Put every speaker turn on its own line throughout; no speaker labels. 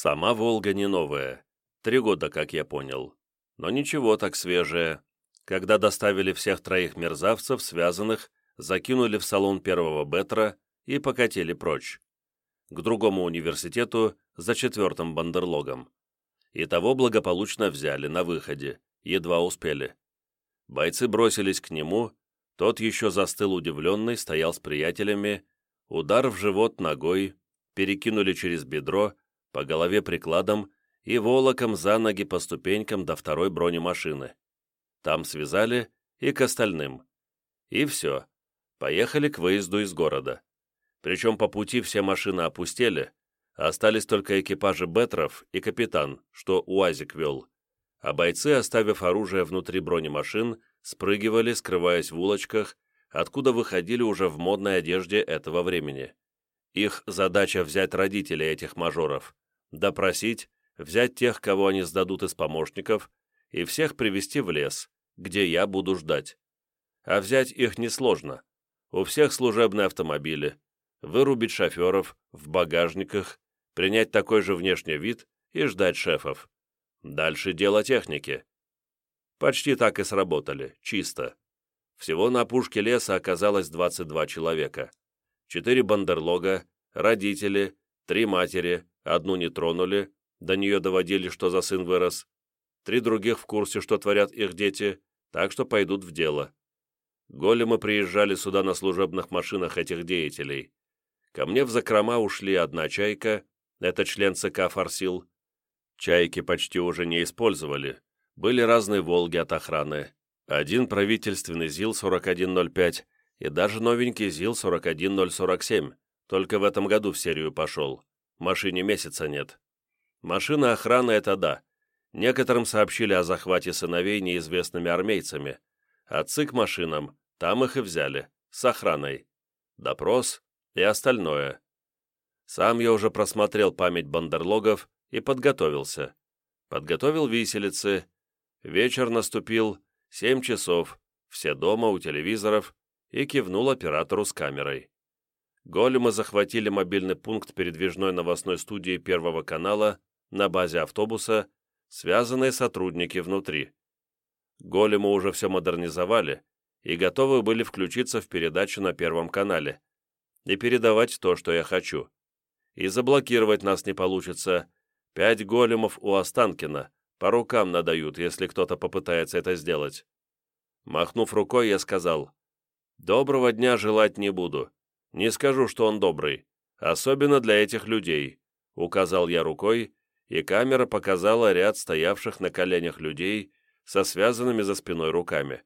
Сама «Волга» не новая. Три года, как я понял. Но ничего так свежее. Когда доставили всех троих мерзавцев, связанных, закинули в салон первого Бетра и покатили прочь. К другому университету за четвертым бандерлогом. И того благополучно взяли на выходе, едва успели. Бойцы бросились к нему, тот еще застыл удивленный, стоял с приятелями, удар в живот ногой, перекинули через бедро, по голове прикладом и волоком за ноги по ступенькам до второй бронемашины. Там связали и к остальным. И все. Поехали к выезду из города. Причем по пути все машины опустели, остались только экипажи Бетров и капитан, что УАЗик вел. А бойцы, оставив оружие внутри бронемашин, спрыгивали, скрываясь в улочках, откуда выходили уже в модной одежде этого времени. Их задача взять родителей этих мажоров, допросить, взять тех, кого они сдадут из помощников, и всех привести в лес, где я буду ждать. А взять их несложно. У всех служебные автомобили. Вырубить шоферов в багажниках, принять такой же внешний вид и ждать шефов. Дальше дело техники. Почти так и сработали, чисто. Всего на опушке леса оказалось 22 человека. Четыре бандерлога, родители, три матери, одну не тронули, до нее доводили, что за сын вырос, три других в курсе, что творят их дети, так что пойдут в дело. Големы приезжали сюда на служебных машинах этих деятелей. Ко мне в закрома ушли одна чайка, это член ЦК «Форсил». Чайки почти уже не использовали, были разные «Волги» от охраны. Один правительственный ЗИЛ-4105 и даже новенький ЗИЛ-41047, только в этом году в серию пошел. Машине месяца нет. Машина охраны — это да. Некоторым сообщили о захвате сыновей неизвестными армейцами. Отцы к машинам, там их и взяли, с охраной. Допрос и остальное. Сам я уже просмотрел память бандерлогов и подготовился. Подготовил виселицы, Вечер наступил, семь часов, все дома у телевизоров, и кивнул оператору с камерой. Големы захватили мобильный пункт передвижной новостной студии Первого канала на базе автобуса, связанные сотрудники внутри. Големы уже все модернизовали и готовы были включиться в передачу на Первом канале и передавать то, что я хочу. И заблокировать нас не получится. Пять големов у Останкина, по рукам надают, если кто-то попытается это сделать. Махнув рукой, я сказал, «Доброго дня желать не буду. Не скажу, что он добрый. Особенно для этих людей», — указал я рукой, и камера показала ряд стоявших на коленях людей со связанными за спиной руками.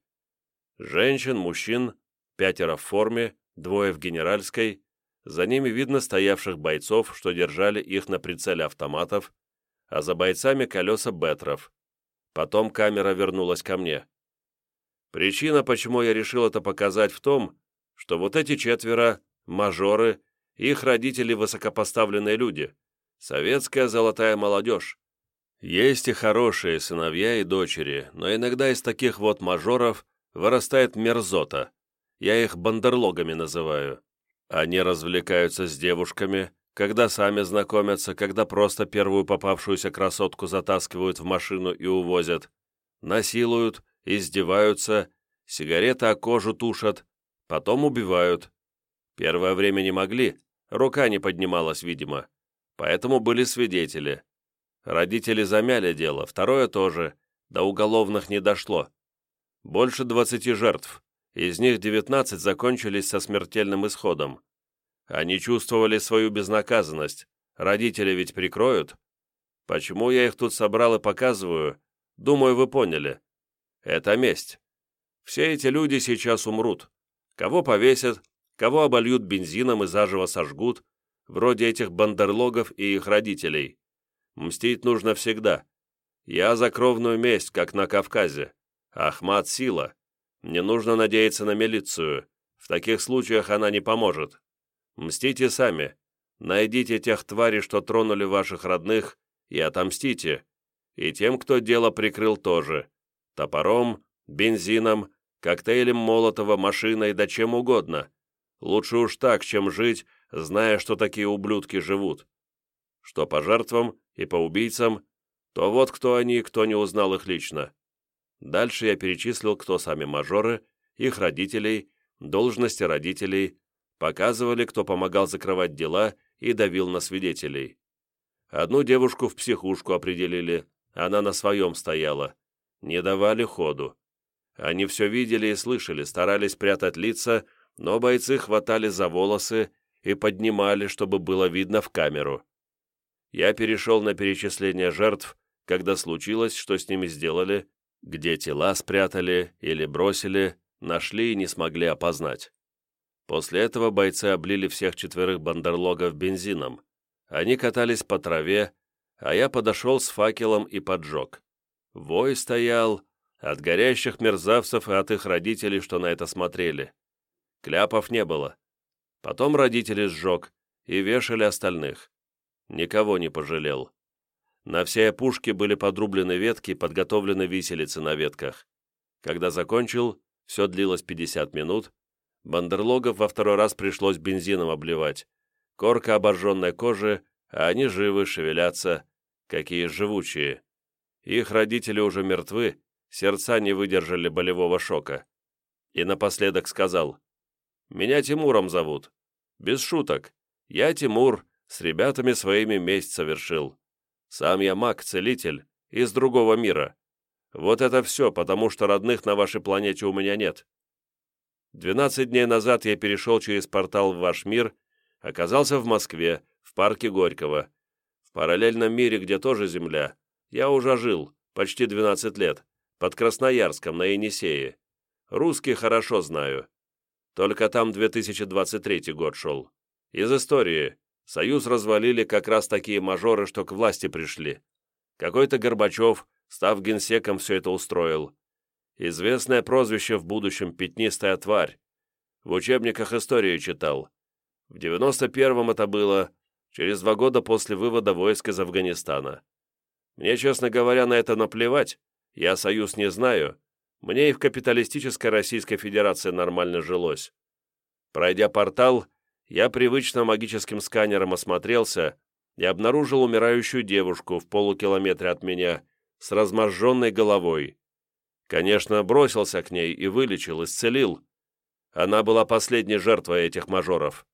Женщин, мужчин, пятеро в форме, двое в генеральской, за ними видно стоявших бойцов, что держали их на прицеле автоматов, а за бойцами колеса Бетров. Потом камера вернулась ко мне. Причина, почему я решил это показать, в том, что вот эти четверо, мажоры, их родители высокопоставленные люди, советская золотая молодежь. Есть и хорошие сыновья и дочери, но иногда из таких вот мажоров вырастает мерзота. Я их бандерлогами называю. Они развлекаются с девушками, когда сами знакомятся, когда просто первую попавшуюся красотку затаскивают в машину и увозят, насилуют, издеваются, сигареты о кожу тушат, потом убивают. Первое время не могли, рука не поднималась, видимо, поэтому были свидетели. Родители замяли дело, второе тоже, до уголовных не дошло. Больше двадцати жертв, из них девятнадцать закончились со смертельным исходом. Они чувствовали свою безнаказанность. Родители ведь прикроют. Почему я их тут собрал и показываю? Думаю, вы поняли. Это месть. Все эти люди сейчас умрут. Кого повесят, кого обольют бензином и заживо сожгут, вроде этих бандерлогов и их родителей. Мстить нужно всегда. Я за кровную месть, как на Кавказе. Ахмат — сила. Не нужно надеяться на милицию. В таких случаях она не поможет. Мстите сами. Найдите тех тварей, что тронули ваших родных, и отомстите. И тем, кто дело прикрыл тоже. Топором, бензином, коктейлем Молотова, машиной, да чем угодно. Лучше уж так, чем жить, зная, что такие ублюдки живут. что по жертвам и по убийцам, то вот кто они, кто не узнал их лично. Дальше я перечислил, кто сами мажоры, их родителей, должности родителей, показывали, кто помогал закрывать дела и давил на свидетелей. Одну девушку в психушку определили, она на своем стояла. Не давали ходу. Они все видели и слышали, старались прятать лица, но бойцы хватали за волосы и поднимали, чтобы было видно в камеру. Я перешел на перечисление жертв, когда случилось, что с ними сделали, где тела спрятали или бросили, нашли и не смогли опознать. После этого бойцы облили всех четверых бандерлогов бензином. Они катались по траве, а я подошел с факелом и поджег. Вой стоял от горящих мерзавцев и от их родителей, что на это смотрели. Кляпов не было. Потом родители сжег и вешали остальных. Никого не пожалел. На всей опушке были подрублены ветки, подготовлены виселицы на ветках. Когда закончил, все длилось 50 минут, бандерлогов во второй раз пришлось бензином обливать. Корка обожженной кожи, а они живы, шевелятся, какие живучие. Их родители уже мертвы, сердца не выдержали болевого шока. И напоследок сказал, «Меня Тимуром зовут. Без шуток. Я Тимур, с ребятами своими месть совершил. Сам я маг-целитель, из другого мира. Вот это все, потому что родных на вашей планете у меня нет. Двенадцать дней назад я перешел через портал в ваш мир, оказался в Москве, в парке Горького. В параллельном мире, где тоже Земля, я уже жил, почти 12 лет, под Красноярском, на Енисее. Русский хорошо знаю. Только там 2023 год шел. Из истории. Союз развалили как раз такие мажоры, что к власти пришли. Какой-то Горбачев, став генсеком, все это устроил. Известное прозвище в будущем «пятнистая тварь». В учебниках истории читал. В 91-м это было, через два года после вывода войск из Афганистана. Мне, честно говоря, на это наплевать. Я союз не знаю. Мне и в капиталистической Российской Федерации нормально жилось. Пройдя портал, я привычно магическим сканером осмотрелся и обнаружил умирающую девушку в полукилометре от меня с разможженной головой. Конечно, бросился к ней и вылечил, исцелил. Она была последней жертвой этих мажоров.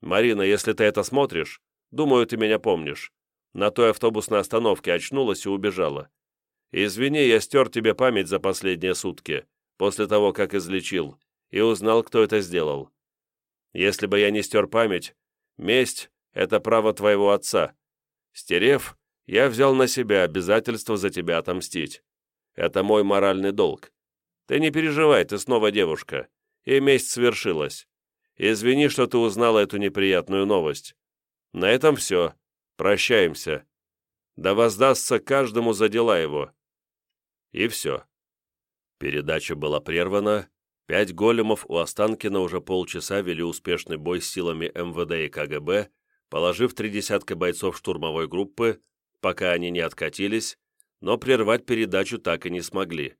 Марина, если ты это смотришь, думаю, ты меня помнишь. На той автобусной остановке очнулась и убежала. Извини, я стер тебе память за последние сутки, после того, как излечил, и узнал, кто это сделал. Если бы я не стер память, месть — это право твоего отца. Стерев, я взял на себя обязательство за тебя отомстить. Это мой моральный долг. Ты не переживай, ты снова девушка, и месть свершилась. Извини, что ты узнала эту неприятную новость. На этом все. Прощаемся. Да воздастся каждому за дела его. И все. Передача была прервана, Пять големов у Останкина уже полчаса вели успешный бой с силами МВД и КГБ, положив три десятка бойцов штурмовой группы, пока они не откатились, но прервать передачу так и не смогли,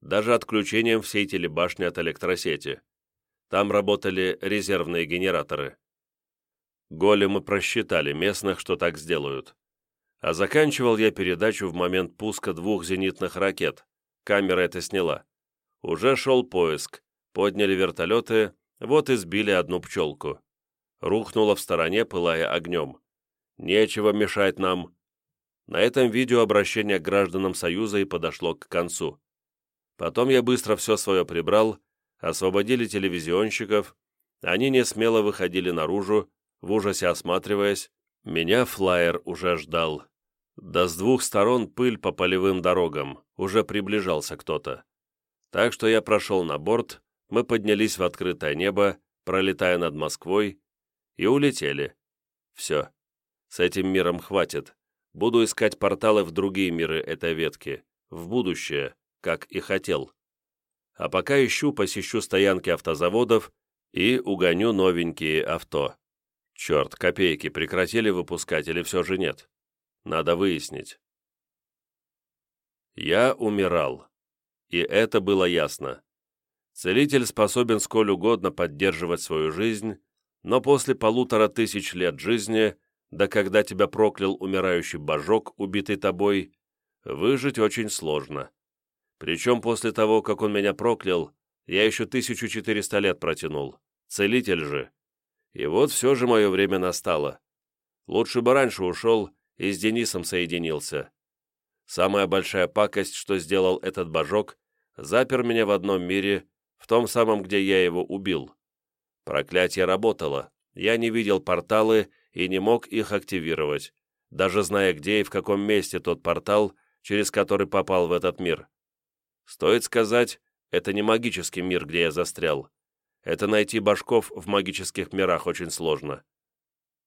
даже отключением всей телебашни от электросети. Там работали резервные генераторы. Големы просчитали местных, что так сделают. А заканчивал я передачу в момент пуска двух зенитных ракет. Камера это сняла. Уже шел поиск, подняли вертолеты, вот и сбили одну пчелку. Рухнула в стороне, пылая огнем. Нечего мешать нам. На этом видео обращение к гражданам Союза и подошло к концу. Потом я быстро все свое прибрал, освободили телевизионщиков, они не смело выходили наружу, в ужасе осматриваясь, меня флайер уже ждал. Да с двух сторон пыль по полевым дорогам, уже приближался кто-то. Так что я прошел на борт, мы поднялись в открытое небо, пролетая над Москвой, и улетели. Все. С этим миром хватит. Буду искать порталы в другие миры этой ветки, в будущее, как и хотел. А пока ищу, посещу стоянки автозаводов и угоню новенькие авто. Черт, копейки прекратили выпускать или все же нет? Надо выяснить. Я умирал. И это было ясно. Целитель способен сколь угодно поддерживать свою жизнь, но после полутора тысяч лет жизни да когда тебя проклял умирающий божок, убитый тобой, выжить очень сложно. Причем после того, как он меня проклял, я еще 1400 лет протянул. Целитель же. И вот все же мое время настало. Лучше бы раньше ушел и с Денисом соединился. Самая большая пакость, что сделал этот божок, запер меня в одном мире, в том самом, где я его убил. Проклятие работало, я не видел порталы и не мог их активировать, даже зная, где и в каком месте тот портал, через который попал в этот мир. Стоит сказать, это не магический мир, где я застрял. Это найти башков в магических мирах очень сложно.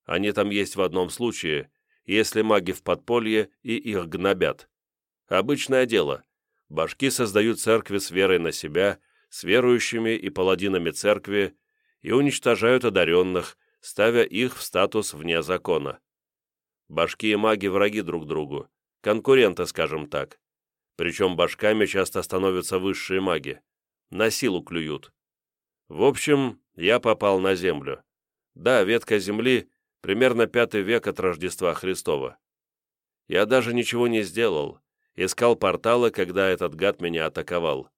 Они там есть в одном случае, если маги в подполье и их гнобят. Обычное дело. Башки создают церкви с верой на себя, с верующими и паладинами церкви, и уничтожают одаренных, ставя их в статус вне закона. Башки и маги враги друг другу, конкуренты, скажем так. Причем башками часто становятся высшие маги. На силу клюют. В общем, я попал на землю. Да, ветка земли примерно пятый век от Рождества Христова. Я даже ничего не сделал, искал порталы, когда этот гад меня атаковал.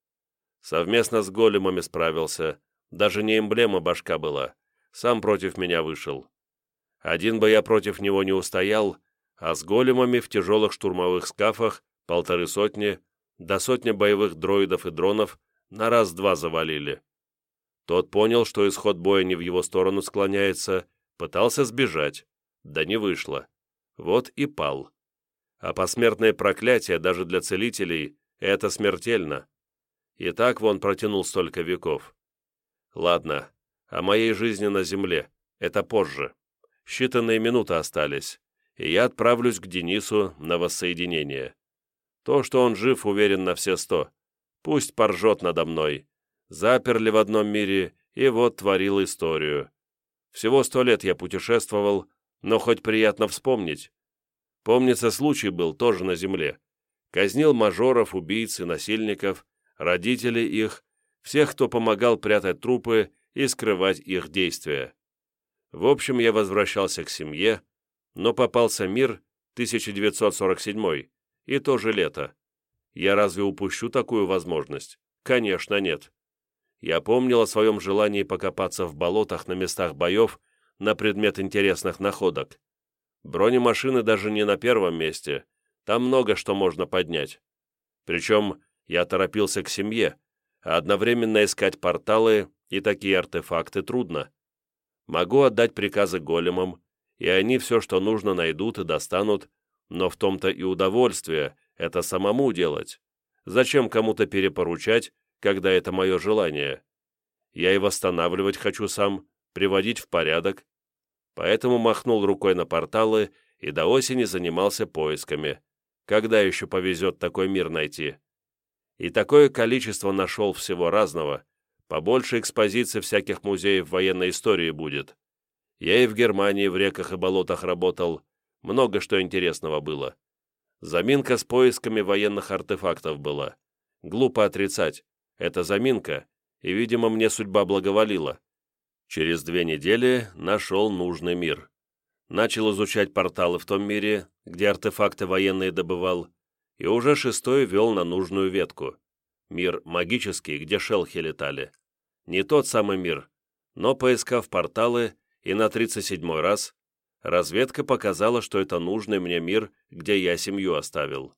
Совместно с големами справился, даже не эмблема башка была, сам против меня вышел. Один бы я против него не устоял, а с големами в тяжелых штурмовых скафах полторы сотни, до сотни боевых дроидов и дронов на раз-два завалили. Тот понял, что исход боя не в его сторону склоняется, Пытался сбежать, да не вышло. Вот и пал. А посмертное проклятие даже для целителей — это смертельно. И так вон протянул столько веков. Ладно, о моей жизни на земле — это позже. Считанные минуты остались, и я отправлюсь к Денису на воссоединение. То, что он жив, уверен на все сто. Пусть поржет надо мной. Заперли в одном мире, и вот творил историю. Всего сто лет я путешествовал, но хоть приятно вспомнить. Помнится, случай был тоже на земле. Казнил мажоров, убийц и насильников, родителей их, всех, кто помогал прятать трупы и скрывать их действия. В общем, я возвращался к семье, но попался мир 1947 и то же лето. Я разве упущу такую возможность? Конечно, нет я помнил о своем желании покопаться в болотах на местах боев на предмет интересных находок. Бронемашины даже не на первом месте, там много что можно поднять. Причем я торопился к семье, а одновременно искать порталы и такие артефакты трудно. Могу отдать приказы големам, и они все, что нужно, найдут и достанут, но в том-то и удовольствие это самому делать. Зачем кому-то перепоручать, когда это мое желание. Я и восстанавливать хочу сам, приводить в порядок. Поэтому махнул рукой на порталы и до осени занимался поисками. Когда еще повезет такой мир найти? И такое количество нашел всего разного. Побольше экспозиций всяких музеев военной истории будет. Я и в Германии в реках и болотах работал. Много что интересного было. Заминка с поисками военных артефактов была. Глупо отрицать. Это заминка, и, видимо, мне судьба благоволила. Через две недели нашел нужный мир. Начал изучать порталы в том мире, где артефакты военные добывал, и уже шестой вел на нужную ветку. Мир магический, где шелхи летали. Не тот самый мир, но, поискав порталы, и на 37-й раз, разведка показала, что это нужный мне мир, где я семью оставил.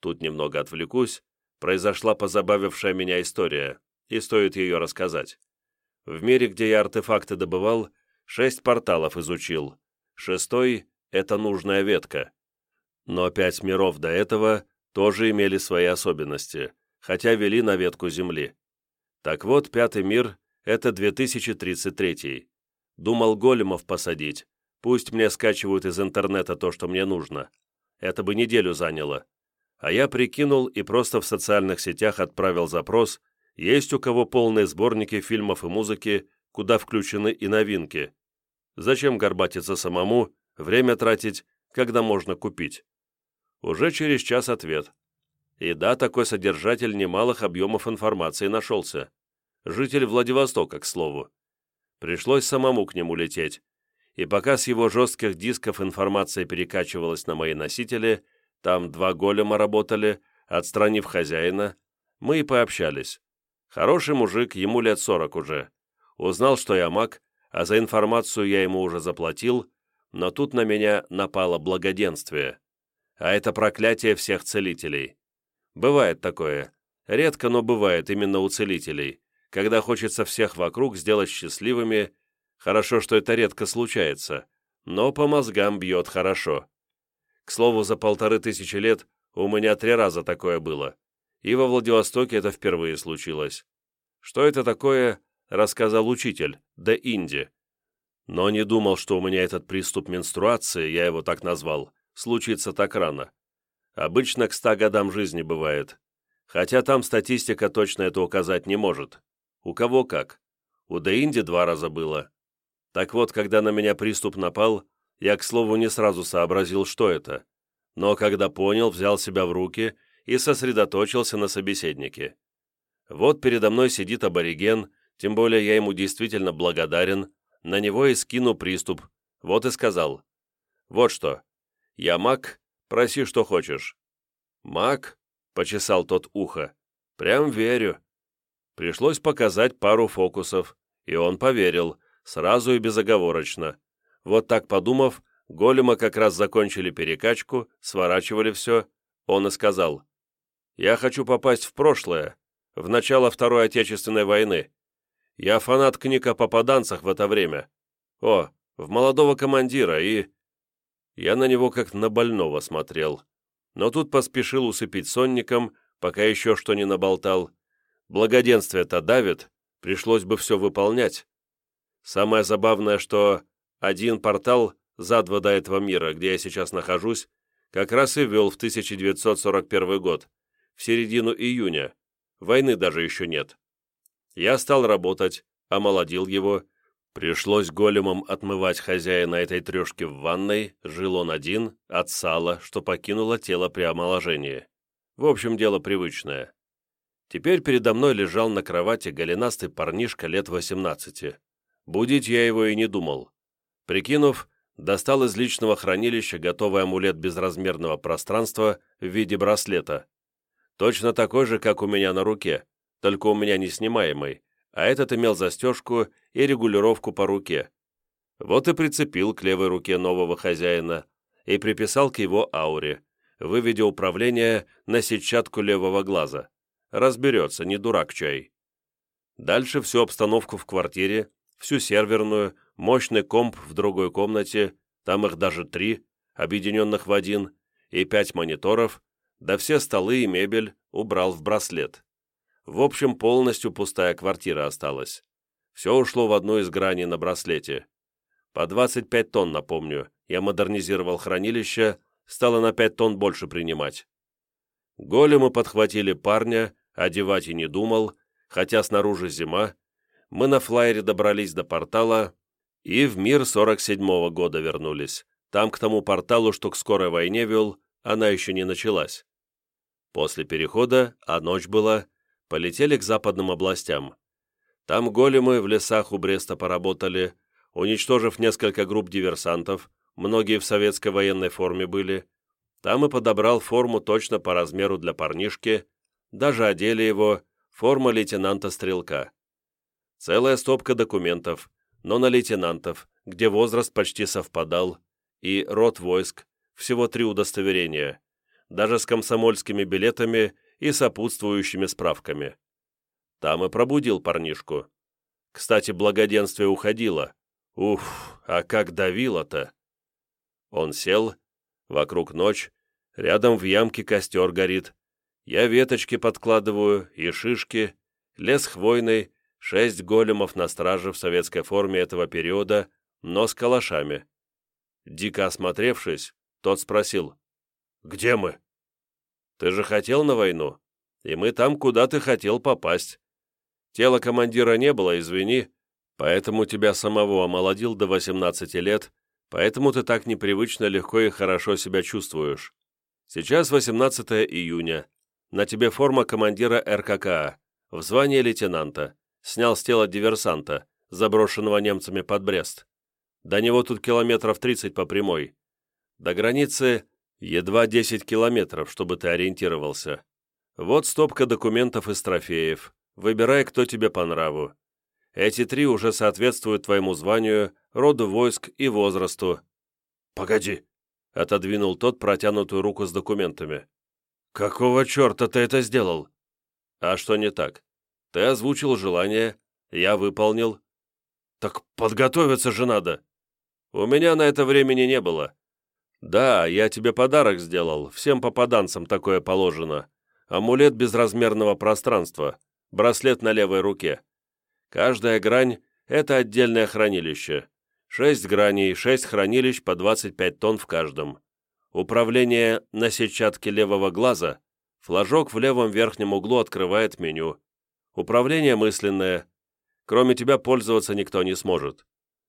Тут немного отвлекусь, произошла позабавившая меня история, и стоит ее рассказать. В мире, где я артефакты добывал, шесть порталов изучил. Шестой — это нужная ветка. Но пять миров до этого тоже имели свои особенности, хотя вели на ветку Земли. Так вот, пятый мир — это 2033. Думал големов посадить. Пусть мне скачивают из интернета то, что мне нужно. Это бы неделю заняло а я прикинул и просто в социальных сетях отправил запрос, есть у кого полные сборники фильмов и музыки, куда включены и новинки. Зачем горбатиться самому, время тратить, когда можно купить? Уже через час ответ. И да, такой содержатель немалых объемов информации нашелся. Житель Владивостока, к слову. Пришлось самому к нему лететь. и пока с его жестких дисков информация перекачивалась на мои носители, там два голема работали, отстранив хозяина, мы и пообщались. Хороший мужик, ему лет сорок уже. Узнал, что я маг, а за информацию я ему уже заплатил, но тут на меня напало благоденствие. А это проклятие всех целителей. Бывает такое. Редко, но бывает именно у целителей, когда хочется всех вокруг сделать счастливыми. Хорошо, что это редко случается, но по мозгам бьет хорошо. К слову, за полторы тысячи лет у меня три раза такое было, и во Владивостоке это впервые случилось. Что это такое, рассказал учитель, да Инди. Но не думал, что у меня этот приступ менструации, я его так назвал, случится так рано. Обычно к ста годам жизни бывает. Хотя там статистика точно это указать не может. У кого как. У Деинди два раза было. Так вот, когда на меня приступ напал, я, к слову, не сразу сообразил, что это. Но когда понял, взял себя в руки и сосредоточился на собеседнике. Вот передо мной сидит абориген, тем более я ему действительно благодарен, на него и скину приступ. Вот и сказал. Вот что. Я маг, проси, что хочешь. Маг? Почесал тот ухо. Прям верю. Пришлось показать пару фокусов, и он поверил, сразу и безоговорочно. Вот так подумав, голема как раз закончили перекачку, сворачивали все, он и сказал. «Я хочу попасть в прошлое, в начало Второй Отечественной войны. Я фанат книг о попаданцах в это время. О, в молодого командира и...» Я на него как на больного смотрел. Но тут поспешил усыпить сонником, пока еще что не наболтал. Благоденствие-то давит, пришлось бы все выполнять. Самое забавное, что один портал за два до этого мира, где я сейчас нахожусь, как раз и вел в 1941 год, в середину июня. Войны даже еще нет. Я стал работать, омолодил его. Пришлось големом отмывать хозяина этой трешки в ванной, жил он один, от сала, что покинуло тело при омоложении. В общем, дело привычное. Теперь передо мной лежал на кровати голенастый парнишка лет 18. Будить я его и не думал. Прикинув, достал из личного хранилища готовый амулет безразмерного пространства в виде браслета. Точно такой же, как у меня на руке, только у меня не снимаемый, а этот имел застежку и регулировку по руке. Вот и прицепил к левой руке нового хозяина и приписал к его ауре, выведя управление на сетчатку левого глаза. Разберется, не дурак чай. Дальше всю обстановку в квартире, всю серверную, мощный комп в другой комнате, там их даже три, объединенных в один, и пять мониторов, да все столы и мебель убрал в браслет. В общем, полностью пустая квартира осталась. Все ушло в одну из граней на браслете. По 25 тонн, напомню, я модернизировал хранилище, стало на 5 тонн больше принимать. Големы подхватили парня, одевать и не думал, хотя снаружи зима. Мы на флайере добрались до портала и в мир 47-го года вернулись. Там к тому порталу, что к скорой войне вел, она еще не началась. После перехода, а ночь была, полетели к западным областям. Там големы в лесах у Бреста поработали, уничтожив несколько групп диверсантов, многие в советской военной форме были. Там и подобрал форму точно по размеру для парнишки, даже одели его, форма лейтенанта-стрелка. Целая стопка документов, но на лейтенантов, где возраст почти совпадал, и род войск, всего три удостоверения, даже с комсомольскими билетами и сопутствующими справками. Там и пробудил парнишку. Кстати, благоденствие уходило. Уф, а как давило-то! Он сел, вокруг ночь, рядом в ямке костер горит. Я веточки подкладываю и шишки, лес хвойный, шесть големов на страже в советской форме этого периода, но с калашами. Дико осмотревшись, тот спросил, «Где мы?» Ты же хотел на войну, и мы там, куда ты хотел попасть. Тела командира не было, извини, поэтому тебя самого омолодил до 18 лет, поэтому ты так непривычно легко и хорошо себя чувствуешь. Сейчас 18 июня. На тебе форма командира РККА, в звании лейтенанта. Снял с тела диверсанта, заброшенного немцами под Брест. До него тут километров 30 по прямой. До границы едва 10 километров, чтобы ты ориентировался. Вот стопка документов из трофеев. Выбирай, кто тебе по нраву. Эти три уже соответствуют твоему званию, роду войск и возрасту». «Погоди», — отодвинул тот протянутую руку с документами. «Какого черта ты это сделал?» «А что не так? Ты озвучил желание, я выполнил». «Так подготовиться же надо». «У меня на это времени не было». «Да, я тебе подарок сделал, всем попаданцам такое положено. Амулет безразмерного пространства, браслет на левой руке. Каждая грань — это отдельное хранилище. Шесть граней, шесть хранилищ по 25 тонн в каждом. Управление на сетчатке левого глаза, флажок в левом верхнем углу открывает меню. Управление мысленное. Кроме тебя пользоваться никто не сможет.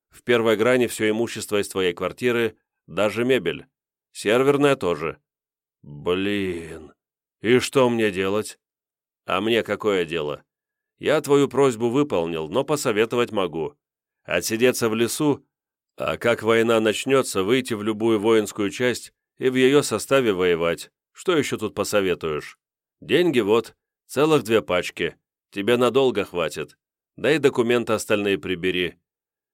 В первой грани все имущество из твоей квартиры, даже мебель. Серверная тоже. Блин. И что мне делать? А мне какое дело? Я твою просьбу выполнил, но посоветовать могу. Отсидеться в лесу, а как война начнется, выйти в любую воинскую часть и в ее составе воевать. Что еще тут посоветуешь? Деньги вот, целых две пачки. Тебе надолго хватит. Да и документы остальные прибери.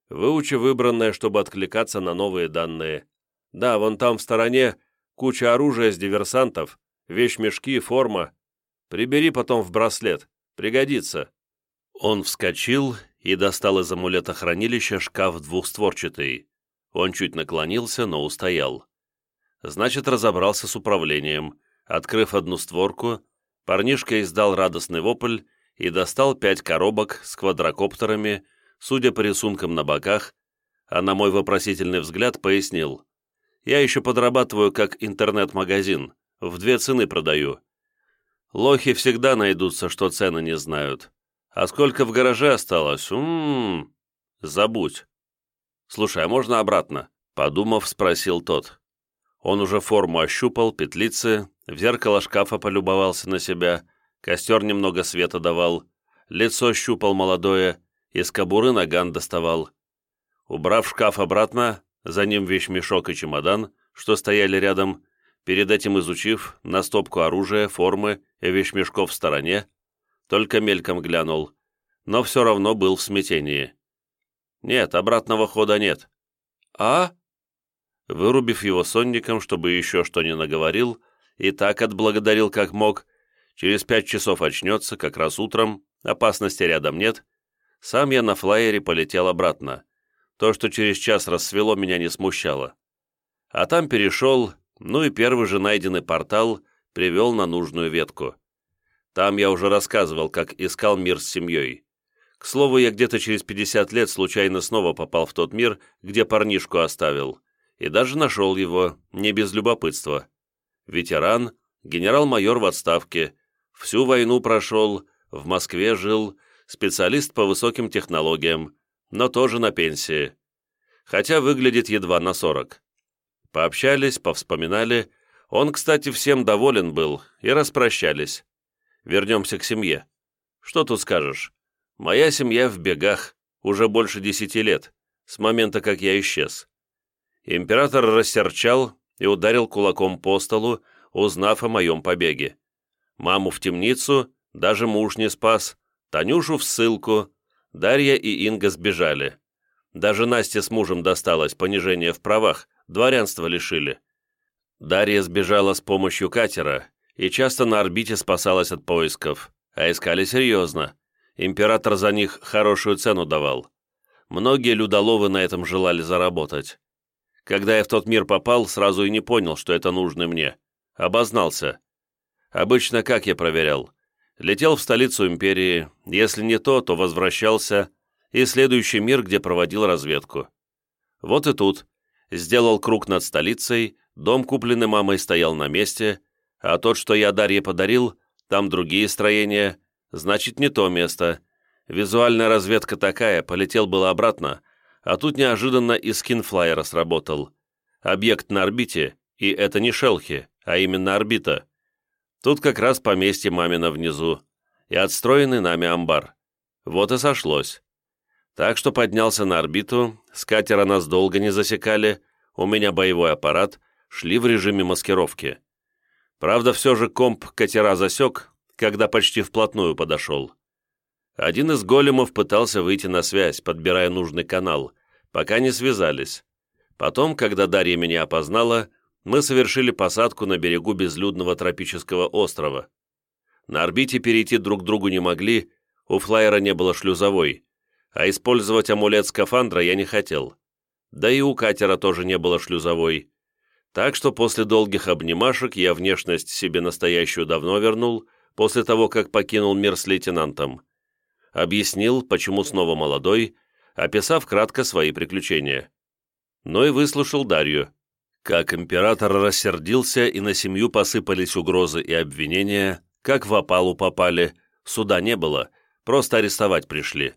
Выучи выбранное, чтобы откликаться на новые данные. Да, вон там в стороне куча оружия с диверсантов, вещмешки, форма. Прибери потом в браслет. Пригодится. Он вскочил и достал из амулета хранилища шкаф двухстворчатый. Он чуть наклонился, но устоял. Значит, разобрался с управлением. Открыв одну створку, парнишка издал радостный вопль и достал пять коробок с квадрокоптерами, судя по рисункам на боках, а на мой вопросительный взгляд пояснил. «Я еще подрабатываю как интернет-магазин, в две цены продаю. Лохи всегда найдутся, что цены не знают. А сколько в гараже осталось? Ммм, забудь. Слушай, а можно обратно? Подумав, спросил тот. Он уже форму ощупал, петлицы, в зеркало шкафа полюбовался на себя, костер немного света давал, лицо щупал молодое, из кобуры наган доставал. Убрав шкаф обратно, за ним вещмешок и чемодан, что стояли рядом, перед этим изучив на стопку оружия, формы и вещмешков в стороне, только мельком глянул, но все равно был в смятении. «Нет, обратного хода нет». «А?» Вырубив его сонником, чтобы еще что не наговорил, и так отблагодарил как мог, через пять часов очнется, как раз утром, опасности рядом нет, сам я на флайере полетел обратно. То, что через час рассвело, меня не смущало. А там перешел, ну и первый же найденный портал привел на нужную ветку. Там я уже рассказывал, как искал мир с семьей. К слову, я где-то через 50 лет случайно снова попал в тот мир, где парнишку оставил. И даже нашел его, не без любопытства. Ветеран, генерал-майор в отставке, всю войну прошел, в Москве жил, специалист по высоким технологиям, но тоже на пенсии. Хотя выглядит едва на 40. Пообщались, повспоминали. Он, кстати, всем доволен был, и распрощались. Вернемся к семье. Что тут скажешь? Моя семья в бегах уже больше десяти лет, с момента, как я исчез. Император рассерчал и ударил кулаком по столу, узнав о моем побеге. Маму в темницу, даже муж не спас, Танюшу в ссылку, Дарья и Инга сбежали. Даже Насте с мужем досталось понижение в правах, дворянство лишили. Дарья сбежала с помощью катера, и часто на орбите спасалась от поисков, а искали серьезно. Император за них хорошую цену давал. Многие людоловы на этом желали заработать. Когда я в тот мир попал, сразу и не понял, что это нужно мне. Обознался. Обычно как я проверял? Летел в столицу империи, если не то, то возвращался, и следующий мир, где проводил разведку. Вот и тут. Сделал круг над столицей, дом, купленный мамой, стоял на месте, а тот, что я Дарье подарил, там другие строения, значит, не то место. Визуальная разведка такая, полетел было обратно, а тут неожиданно и скинфлайера сработал. Объект на орбите, и это не шелхи, а именно орбита. Тут как раз поместье мамина внизу, и отстроенный нами амбар. Вот и сошлось. Так что поднялся на орбиту, с катера нас долго не засекали, у меня боевой аппарат, шли в режиме маскировки. Правда, все же комп катера засек, когда почти вплотную подошел. Один из големов пытался выйти на связь, подбирая нужный канал, пока не связались. Потом, когда Дарья меня опознала, мы совершили посадку на берегу безлюдного тропического острова. На орбите перейти друг к другу не могли, у флайера не было шлюзовой, а использовать амулет скафандра я не хотел. Да и у катера тоже не было шлюзовой. Так что после долгих обнимашек я внешность себе настоящую давно вернул, после того, как покинул мир с лейтенантом. Объяснил, почему снова молодой, описав кратко свои приключения. Но и выслушал Дарью. Как император рассердился, и на семью посыпались угрозы и обвинения, как в опалу попали, суда не было, просто арестовать пришли.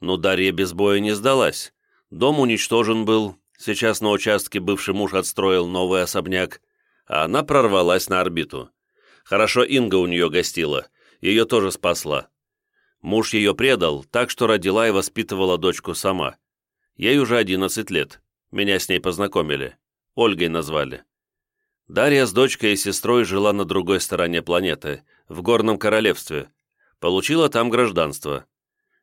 Но Дарья без боя не сдалась. Дом уничтожен был, сейчас на участке бывший муж отстроил новый особняк, а она прорвалась на орбиту. Хорошо Инга у нее гостила, ее тоже спасла. Муж ее предал, так что родила и воспитывала дочку сама. Ей уже 11 лет, меня с ней познакомили. Ольгой назвали. Дарья с дочкой и сестрой жила на другой стороне планеты, в Горном Королевстве. Получила там гражданство.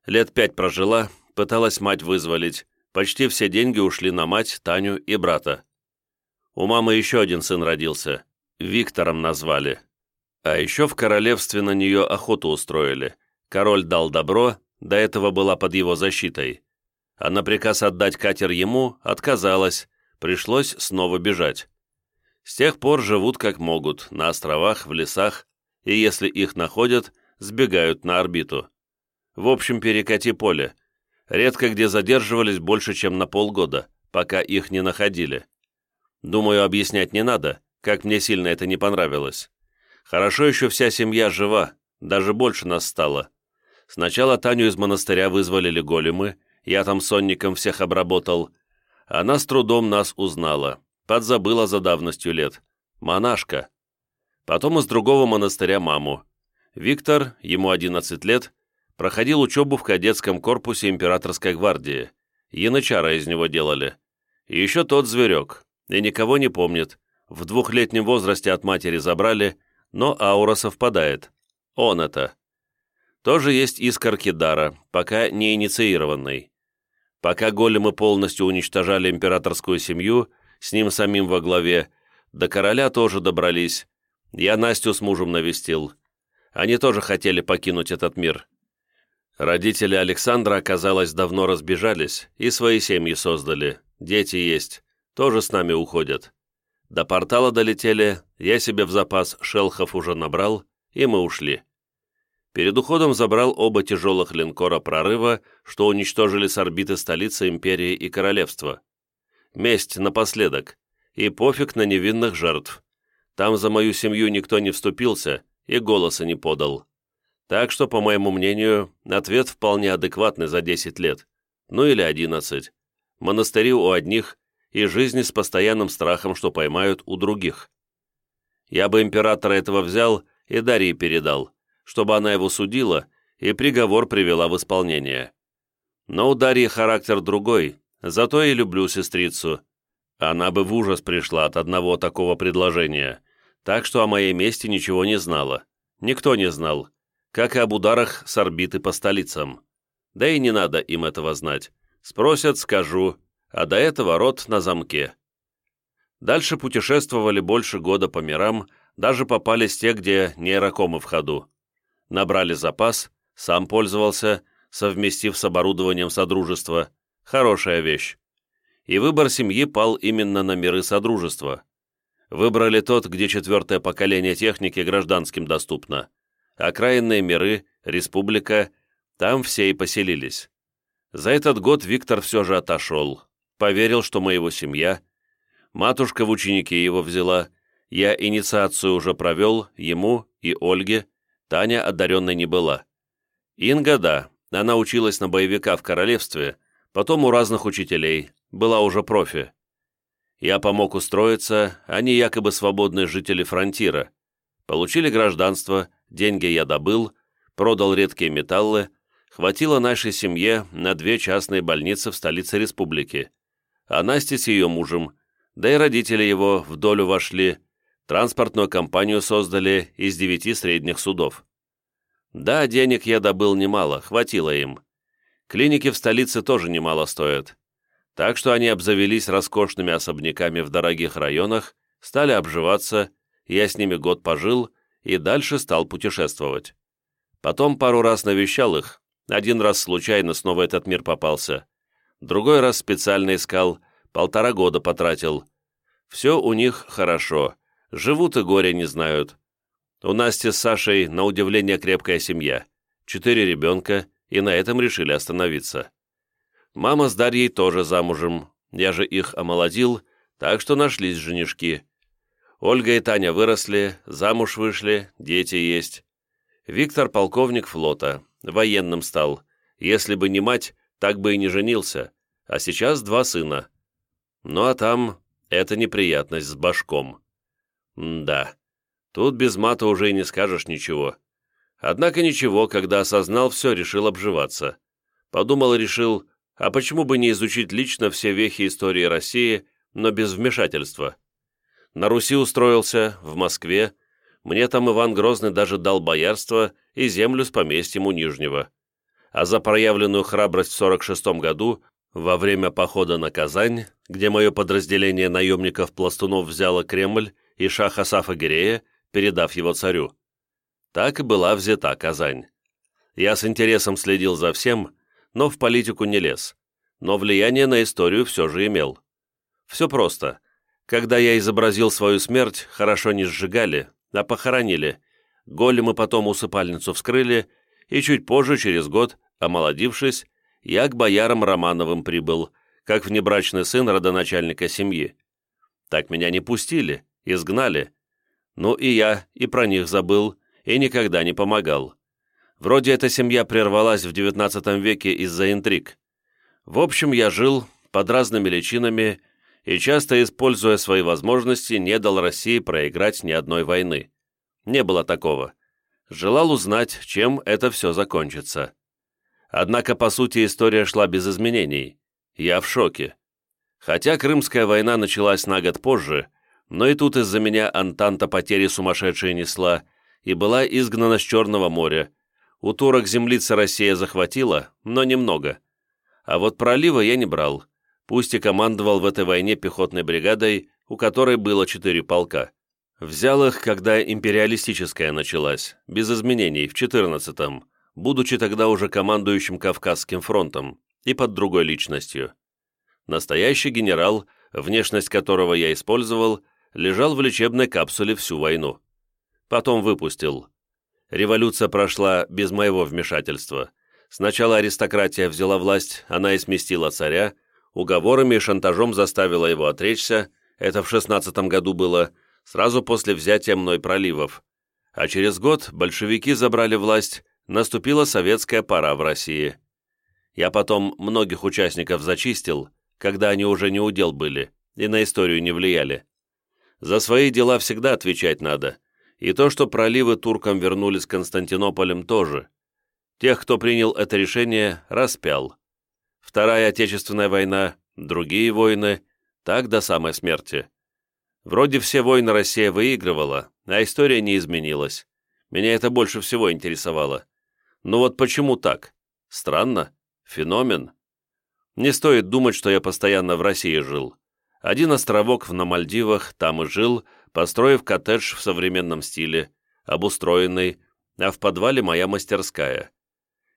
Лет пять прожила, пыталась мать вызволить. Почти все деньги ушли на мать, Таню и брата. У мамы еще один сын родился. Виктором назвали. А еще в королевстве на нее охоту устроили. Король дал добро, до этого была под его защитой. А на приказ отдать катер ему отказалась, Пришлось снова бежать. С тех пор живут как могут, на островах, в лесах, и если их находят, сбегают на орбиту. В общем, перекати поле. Редко где задерживались больше, чем на полгода, пока их не находили. Думаю, объяснять не надо, как мне сильно это не понравилось. Хорошо еще вся семья жива, даже больше нас стало. Сначала Таню из монастыря вызволили големы, я там сонником всех обработал, она с трудом нас узнала, подзабыла за давностью лет. Монашка. Потом из другого монастыря маму. Виктор, ему 11 лет, проходил учебу в кадетском корпусе императорской гвардии. Янычара из него делали. И еще тот зверек, и никого не помнит. В двухлетнем возрасте от матери забрали, но аура совпадает. Он это. Тоже есть искорки дара, пока не инициированный. Пока големы полностью уничтожали императорскую семью, с ним самим во главе, до короля тоже добрались. Я Настю с мужем навестил. Они тоже хотели покинуть этот мир. Родители Александра, оказалось, давно разбежались и свои семьи создали. Дети есть, тоже с нами уходят. До портала долетели, я себе в запас шелхов уже набрал, и мы ушли. Перед уходом забрал оба тяжелых линкора прорыва, что уничтожили с орбиты столицы империи и королевства. Месть напоследок, и пофиг на невинных жертв. Там за мою семью никто не вступился и голоса не подал. Так что, по моему мнению, ответ вполне адекватный за 10 лет, ну или 11. Монастыри у одних и жизни с постоянным страхом, что поймают у других. Я бы императора этого взял и Дарье передал, чтобы она его судила и приговор привела в исполнение. Но у Дарьи характер другой, зато и люблю сестрицу. Она бы в ужас пришла от одного такого предложения, так что о моей мести ничего не знала. Никто не знал, как и об ударах с орбиты по столицам. Да и не надо им этого знать. Спросят, скажу, а до этого рот на замке. Дальше путешествовали больше года по мирам, даже попались те, где нейрокомы в ходу набрали запас, сам пользовался, совместив с оборудованием Содружества. Хорошая вещь. И выбор семьи пал именно на миры Содружества. Выбрали тот, где четвертое поколение техники гражданским доступно. Окраинные миры, республика, там все и поселились. За этот год Виктор все же отошел. Поверил, что мы его семья. Матушка в ученики его взяла. Я инициацию уже провел, ему и Ольге, Таня одаренной не была. Инга, да, она училась на боевика в королевстве, потом у разных учителей, была уже профи. Я помог устроиться, они якобы свободные жители фронтира. Получили гражданство, деньги я добыл, продал редкие металлы, хватило нашей семье на две частные больницы в столице республики, а Насте с ее мужем, да и родители его в долю вошли, транспортную компанию создали из девяти средних судов. Да, денег я добыл немало, хватило им. Клиники в столице тоже немало стоят. Так что они обзавелись роскошными особняками в дорогих районах, стали обживаться, я с ними год пожил и дальше стал путешествовать. Потом пару раз навещал их, один раз случайно снова этот мир попался, другой раз специально искал, полтора года потратил. Все у них хорошо, живут и горя не знают. У Насти с Сашей, на удивление, крепкая семья, четыре ребенка, и на этом решили остановиться. Мама с Дарьей тоже замужем, я же их омолодил, так что нашлись женишки. Ольга и Таня выросли, замуж вышли, дети есть. Виктор – полковник флота, военным стал. Если бы не мать, так бы и не женился. А сейчас два сына. Ну а там это неприятность с башком. Да, тут без мата уже и не скажешь ничего. Однако ничего, когда осознал все, решил обживаться. Подумал и решил, а почему бы не изучить лично все вехи истории России, но без вмешательства? На Руси устроился, в Москве. Мне там Иван Грозный даже дал боярство и землю с поместьем у Нижнего. А за проявленную храбрость в 46 году, во время похода на Казань, где мое подразделение наемников-пластунов взяло Кремль и шах Асафа Гирея, передав его царю. Так и была взята Казань. Я с интересом следил за всем, но в политику не лез. Но влияние на историю все же имел. Все просто. Когда я изобразил свою смерть, хорошо не сжигали, а похоронили. Големы потом усыпальницу вскрыли, и чуть позже, через год, омолодившись, я к боярам Романовым прибыл, как внебрачный сын родоначальника семьи. Так меня не пустили, изгнали. Ну и я и про них забыл, и никогда не помогал. Вроде эта семья прервалась в XIX веке из-за интриг. В общем, я жил под разными личинами и, часто используя свои возможности, не дал России проиграть ни одной войны. Не было такого. Желал узнать, чем это все закончится. Однако, по сути, история шла без изменений. Я в шоке. Хотя Крымская война началась на год позже, но и тут из-за меня Антанта потери сумасшедшие несла и была изгнана с Черного моря, у турок землица Россия захватила, но немного. А вот пролива я не брал, пусть и командовал в этой войне пехотной бригадой, у которой было четыре полка. Взял их, когда империалистическая началась, без изменений, в 14-м, будучи тогда уже командующим Кавказским фронтом и под другой личностью. Настоящий генерал, внешность которого я использовал, лежал в лечебной капсуле всю войну. Потом выпустил. Революция прошла без моего вмешательства. Сначала аристократия взяла власть, она и сместила царя, уговорами и шантажом заставила его отречься, это в шестнадцатом году было, сразу после взятия мной проливов. А через год большевики забрали власть, наступила советская пора в России. Я потом многих участников зачистил, когда они уже не удел были и на историю не влияли. За свои дела всегда отвечать надо, и то, что проливы туркам вернули с Константинополем тоже. Тех, кто принял это решение, распял. Вторая Отечественная война, другие войны, так до самой смерти. Вроде все войны Россия выигрывала, а история не изменилась. Меня это больше всего интересовало. Но вот почему так? Странно. Феномен. Не стоит думать, что я постоянно в России жил. Один островок на Мальдивах, там и жил, построив коттедж в современном стиле, обустроенный, а в подвале моя мастерская.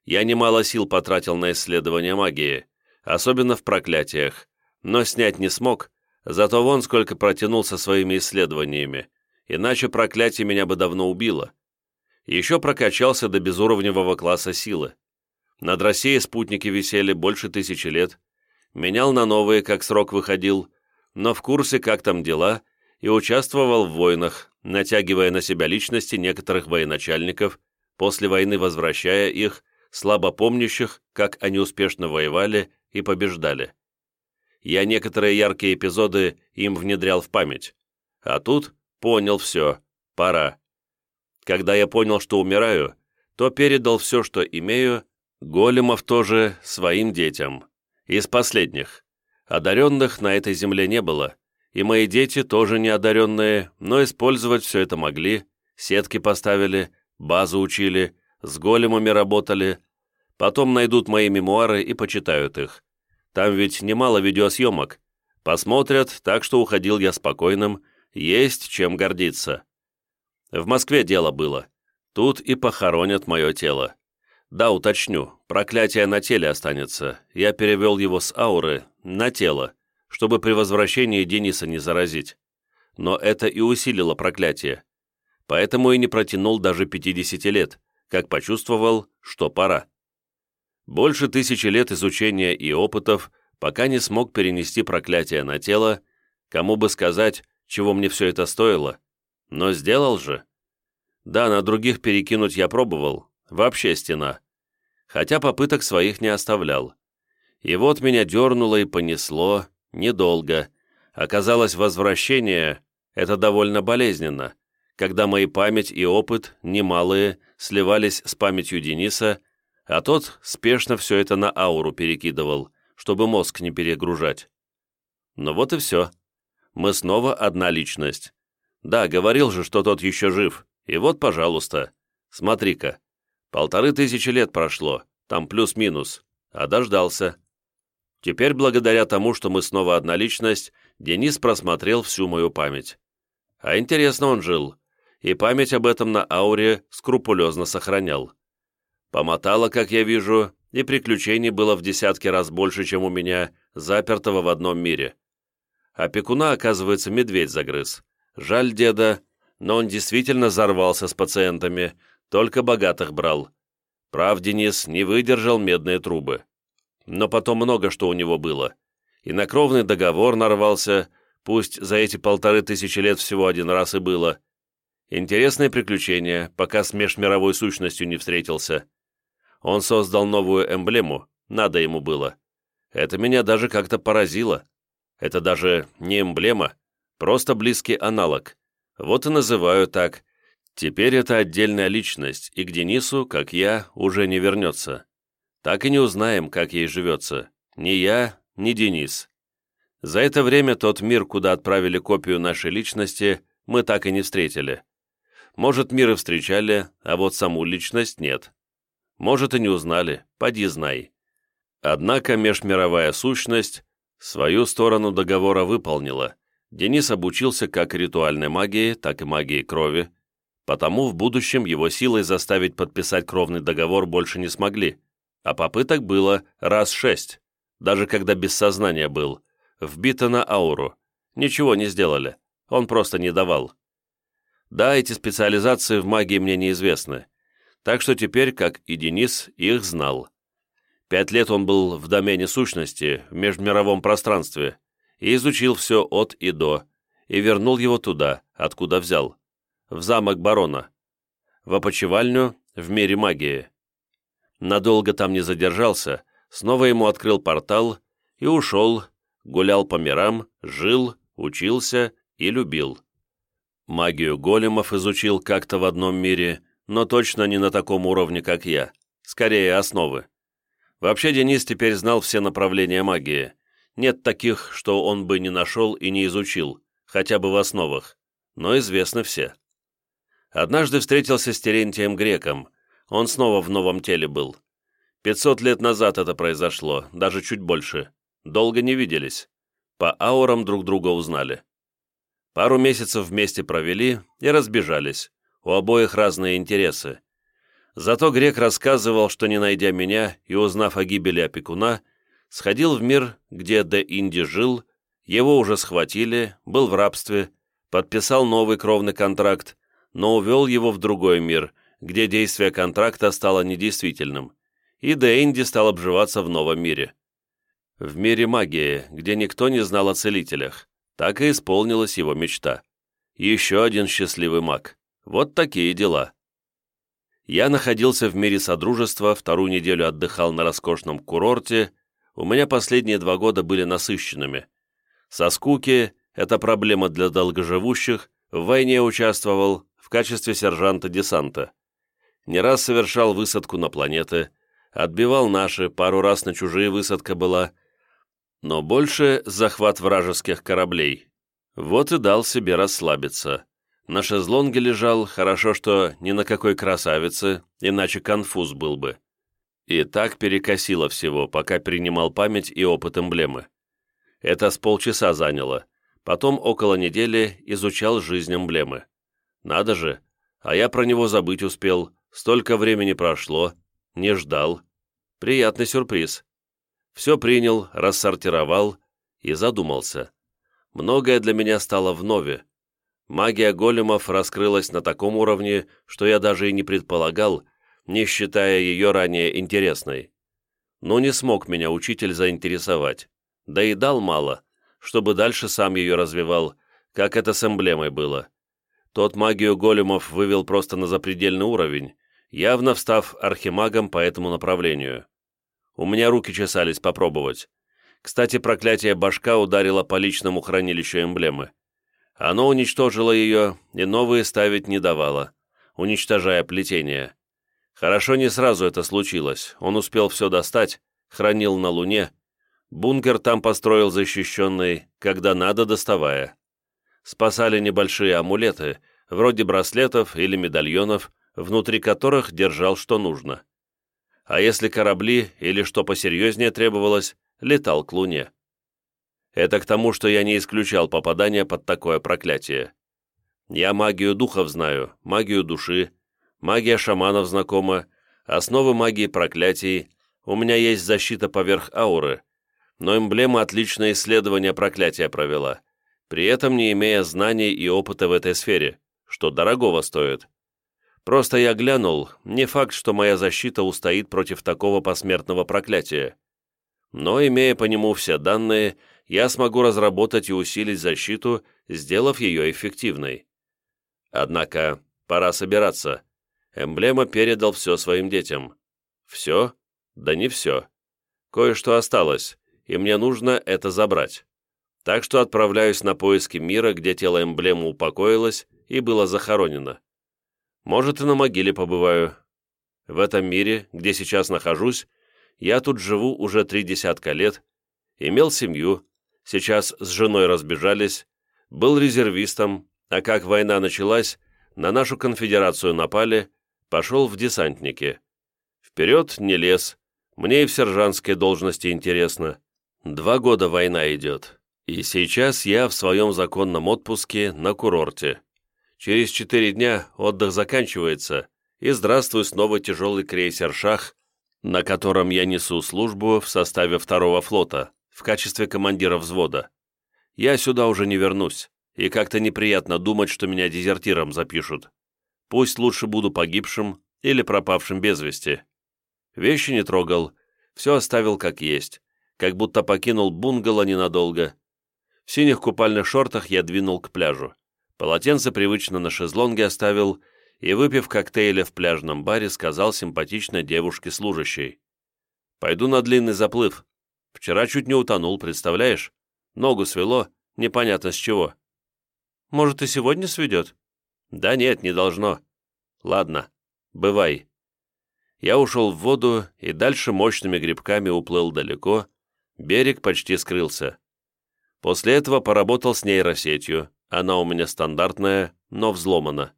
Я немало сил потратил на исследование магии, особенно в проклятиях, но снять не смог, зато вон сколько протянул со своими исследованиями, иначе проклятие меня бы давно убило. Еще прокачался до безуровневого класса силы. Над Россией спутники висели больше тысячи лет, менял на новые, как срок выходил, но в курсе, как там дела, и участвовал в войнах, натягивая на себя личности некоторых военачальников, после войны возвращая их, слабо помнящих, как они успешно воевали и побеждали. Я некоторые яркие эпизоды им внедрял в память. А тут понял все, пора. Когда я понял, что умираю, то передал все, что имею, Големов тоже своим детям. Из последних. Одаренных на этой земле не было, и мои дети тоже не одаренные, но использовать все это могли, сетки поставили, базу учили, с големами работали. Потом найдут мои мемуары и почитают их. Там ведь немало видеосъемок. Посмотрят, так что уходил я спокойным, есть чем гордиться. В Москве дело было. Тут и похоронят мое тело. Да, уточню, проклятие на теле останется. Я перевел его с ауры на тело, чтобы при возвращении Дениса не заразить. Но это и усилило проклятие. Поэтому и не протянул даже 50 лет, как почувствовал, что пора. Больше тысячи лет изучения и опытов, пока не смог перенести проклятие на тело, кому бы сказать, чего мне все это стоило. Но сделал же. Да, на других перекинуть я пробовал, вообще стена хотя попыток своих не оставлял. И вот меня дернуло и понесло, недолго. Оказалось, возвращение — это довольно болезненно, когда мои память и опыт, немалые, сливались с памятью Дениса, а тот спешно все это на ауру перекидывал, чтобы мозг не перегружать. Ну вот и все. Мы снова одна личность. Да, говорил же, что тот еще жив, и вот, пожалуйста, смотри-ка, Полторы тысячи лет прошло, там плюс-минус, а дождался. Теперь, благодаря тому, что мы снова одна личность, Денис просмотрел всю мою память. А интересно он жил, и память об этом на ауре скрупулезно сохранял. Помотало, как я вижу, и приключений было в десятки раз больше, чем у меня, запертого в одном мире. А пекуна, оказывается, медведь загрыз. Жаль деда, но он действительно взорвался с пациентами, только богатых брал. Прав Денис не выдержал медные трубы. Но потом много что у него было. И на кровный договор нарвался, пусть за эти полторы тысячи лет всего один раз и было. Интересное приключение, пока с межмировой сущностью не встретился. Он создал новую эмблему, надо ему было. Это меня даже как-то поразило. Это даже не эмблема, просто близкий аналог. Вот и называю так, Теперь это отдельная личность, и к Денису, как я, уже не вернется. Так и не узнаем, как ей живется. Ни я, ни Денис. За это время тот мир, куда отправили копию нашей личности, мы так и не встретили. Может, мир и встречали, а вот саму личность нет. Может, и не узнали, поди знай. Однако межмировая сущность свою сторону договора выполнила. Денис обучился как ритуальной магии, так и магии крови, Потому в будущем его силой заставить подписать кровный договор больше не смогли, а попыток было раз шесть, даже когда без сознания был, вбито на ауру. Ничего не сделали, он просто не давал. Да, эти специализации в магии мне неизвестны, так что теперь, как и Денис, их знал. Пять лет он был в домене сущности, в межмировом пространстве, и изучил все от и до, и вернул его туда, откуда взял в замок барона, в опочивальню в мире магии. Надолго там не задержался, снова ему открыл портал и ушел, гулял по мирам, жил, учился и любил. Магию големов изучил как-то в одном мире, но точно не на таком уровне, как я, скорее основы. Вообще Денис теперь знал все направления магии. Нет таких, что он бы не нашел и не изучил, хотя бы в основах, но известны все. Однажды встретился с Терентием Греком. Он снова в новом теле был. Пятьсот лет назад это произошло, даже чуть больше. Долго не виделись. По аурам друг друга узнали. Пару месяцев вместе провели и разбежались. У обоих разные интересы. Зато Грек рассказывал, что не найдя меня и узнав о гибели опекуна, сходил в мир, где Де Инди жил, его уже схватили, был в рабстве, подписал новый кровный контракт но увел его в другой мир, где действие контракта стало недействительным, и Дэйнди стал обживаться в новом мире. В мире магии, где никто не знал о целителях, так и исполнилась его мечта. Еще один счастливый маг. Вот такие дела. Я находился в мире Содружества, вторую неделю отдыхал на роскошном курорте, у меня последние два года были насыщенными. Со скуки, это проблема для долгоживущих, в войне участвовал, в качестве сержанта десанта. Не раз совершал высадку на планеты, Отбивал наши, пару раз на чужие высадка была. Но больше захват вражеских кораблей. Вот и дал себе расслабиться. На шезлонге лежал, хорошо, что ни на какой красавице, иначе конфуз был бы. И так перекосило всего, пока принимал память и опыт эмблемы. Это с полчаса заняло. Потом около недели изучал жизнь эмблемы. Надо же, а я про него забыть успел. Столько времени прошло, не ждал. Приятный сюрприз. Все принял, рассортировал и задумался. Многое для меня стало вновь. Магия големов раскрылась на таком уровне, что я даже и не предполагал, не считая ее ранее интересной. Но не смог меня учитель заинтересовать. Да и дал мало, чтобы дальше сам ее развивал, как это с эмблемой было. Тот магию големов вывел просто на запредельный уровень, явно встав архимагом по этому направлению. У меня руки чесались попробовать. Кстати, проклятие башка ударило по личному хранилищу эмблемы. Оно уничтожило ее и новые ставить не давало, уничтожая плетение. Хорошо не сразу это случилось, он успел все достать, хранил на Луне, бункер там построил защищенный, когда надо доставая. Спасали небольшие амулеты, вроде браслетов или медальонов, внутри которых держал что нужно. А если корабли или что посерьезнее требовалось, летал к Луне. Это к тому, что я не исключал попадания под такое проклятие. Я магию духов знаю, магию души, магия шаманов знакома, основы магии проклятий, у меня есть защита поверх ауры, но эмблема отличное исследование проклятия провела, при этом не имея знаний и опыта в этой сфере, что дорогого стоит. Просто я глянул, не факт, что моя защита устоит против такого посмертного проклятия. Но, имея по нему все данные, я смогу разработать и усилить защиту, сделав ее эффективной. Однако, пора собираться. Эмблема передал все своим детям. Все? Да не все. Кое-что осталось, и мне нужно это забрать. Так что отправляюсь на поиски мира, где тело эмблемы упокоилось и было захоронено. Может, и на могиле побываю. В этом мире, где сейчас нахожусь, я тут живу уже три десятка лет, имел семью, сейчас с женой разбежались, был резервистом, а как война началась, на нашу конфедерацию напали, пошел в десантники. Вперед не лез, мне и в сержантской должности интересно. Два года война идет, и сейчас я в своем законном отпуске на курорте. Через четыре дня отдых заканчивается, и здравствуй снова тяжелый крейсер «Шах», на котором я несу службу в составе второго флота в качестве командира взвода. Я сюда уже не вернусь, и как-то неприятно думать, что меня дезертиром запишут. Пусть лучше буду погибшим или пропавшим без вести. Вещи не трогал, все оставил как есть, как будто покинул бунгало ненадолго. В синих купальных шортах я двинул к пляжу. Полотенце привычно на шезлонге оставил и, выпив коктейля в пляжном баре, сказал симпатичной девушке-служащей. «Пойду на длинный заплыв. Вчера чуть не утонул, представляешь? Ногу свело, непонятно с чего. Может, и сегодня сведет? Да нет, не должно. Ладно, бывай. Я ушел в воду и дальше мощными грибками уплыл далеко, берег почти скрылся. После этого поработал с нейросетью, она у меня стандартная, но взломана.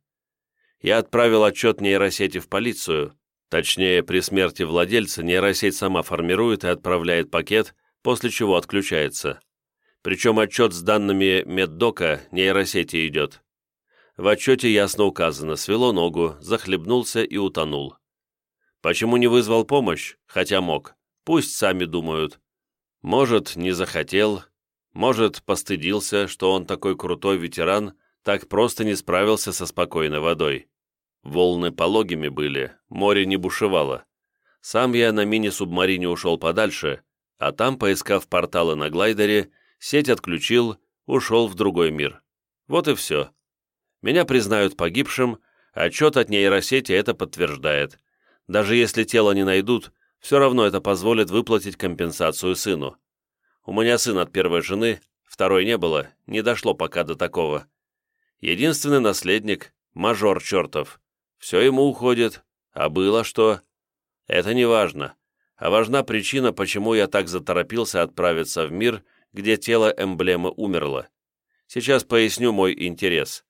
Я отправил отчет нейросети в полицию, Точнее, при смерти владельца нейросеть сама формирует и отправляет пакет, после чего отключается. Причем отчет с данными меддока нейросети идет. В отчете ясно указано, свело ногу, захлебнулся и утонул. Почему не вызвал помощь, хотя мог? Пусть сами думают. Может, не захотел, может, постыдился, что он такой крутой ветеран, так просто не справился со спокойной водой. Волны пологими были, море не бушевало. Сам я на мини-субмарине ушел подальше, а там, поискав порталы на глайдере, сеть отключил, ушел в другой мир. Вот и все. Меня признают погибшим, отчет от нейросети это подтверждает. Даже если тело не найдут, все равно это позволит выплатить компенсацию сыну. У меня сын от первой жены, второй не было, не дошло пока до такого. Единственный наследник — мажор чертов. Все ему уходит. А было что? Это не важно. а важна причина, почему я так заторопился отправиться в мир, где тело эмблемы умерло. Сейчас поясню мой интерес.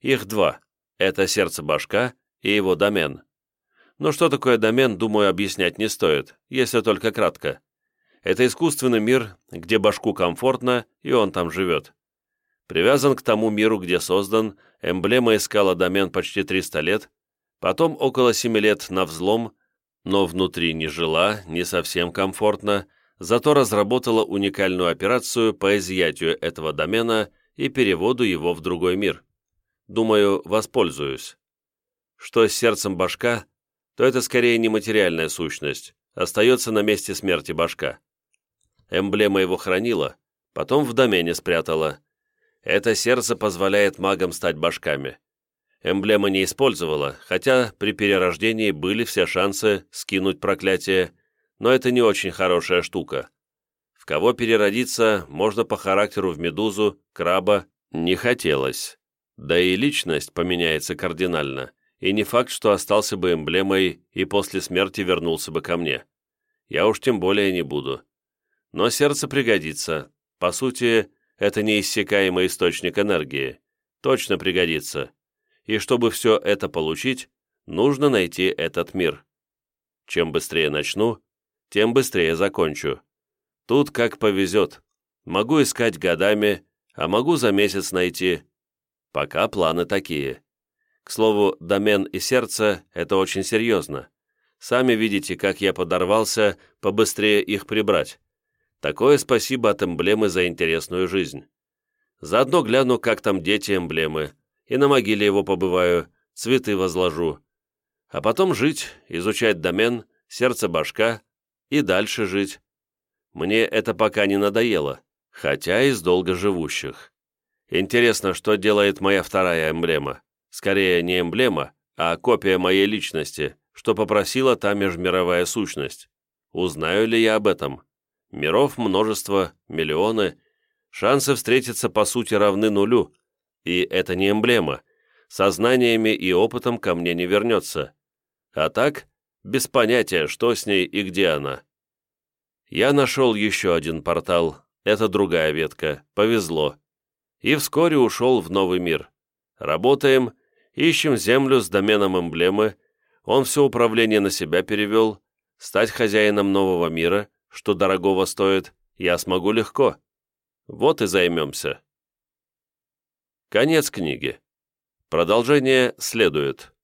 Их два. Это сердце-башка и его домен. Но что такое домен, думаю, объяснять не стоит, если только кратко. Это искусственный мир, где башку комфортно, и он там живет. Привязан к тому миру, где создан, эмблема искала домен почти 300 лет, потом около 7 лет на взлом, но внутри не жила, не совсем комфортно, зато разработала уникальную операцию по изъятию этого домена и переводу его в другой мир. Думаю, воспользуюсь. Что с сердцем башка, то это скорее нематериальная сущность, остается на месте смерти башка. Эмблема его хранила, потом в домене спрятала. Это сердце позволяет магам стать башками. Эмблема не использовала, хотя при перерождении были все шансы скинуть проклятие, но это не очень хорошая штука. В кого переродиться можно по характеру в медузу, краба, не хотелось. Да и личность поменяется кардинально, и не факт, что остался бы эмблемой и после смерти вернулся бы ко мне. Я уж тем более не буду. Но сердце пригодится. По сути, это неиссякаемый источник энергии. Точно пригодится. И чтобы все это получить, нужно найти этот мир. Чем быстрее начну, тем быстрее закончу. Тут как повезет. Могу искать годами, а могу за месяц найти. Пока планы такие. К слову, домен и сердце – это очень серьезно. Сами видите, как я подорвался побыстрее их прибрать. Такое спасибо от эмблемы за интересную жизнь. Заодно гляну, как там дети эмблемы, и на могиле его побываю, цветы возложу. А потом жить, изучать домен, сердце башка и дальше жить. Мне это пока не надоело, хотя из долгоживущих. Интересно, что делает моя вторая эмблема. Скорее, не эмблема, а копия моей личности, что попросила та межмировая сущность. Узнаю ли я об этом? Миров множество, миллионы. Шансы встретиться по сути равны нулю. И это не эмблема. Со знаниями и опытом ко мне не вернется. А так, без понятия, что с ней и где она. Я нашел еще один портал. Это другая ветка. Повезло. И вскоре ушел в новый мир. Работаем, ищем землю с доменом эмблемы. Он все управление на себя перевел. Стать хозяином нового мира, что дорогого стоит, я смогу легко. Вот и займемся. Конец книги. Продолжение следует.